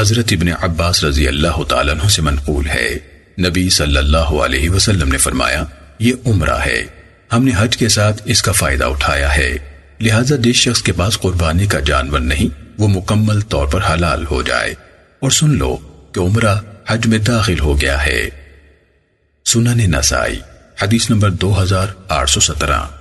حضرت ابن عباس رضی اللہ تعالیٰ عنہ سے منقول ہے۔ نبی صلی اللہ علیہ وسلم نے فرمایا، یہ عمرہ ہے۔ ہم نے حج کے ساتھ اس کا فائدہ اٹھایا ہے۔ لہٰذا جس شخص کے پاس قربانی کا جانور نہیں، وہ مکمل طور پر حلال ہو جائے۔ اور سن لو کہ عمرہ حج میں داخل ہو گیا ہے۔ سنن نسائی، حدیث نمبر دو ہزار آٹھ سو سترہ۔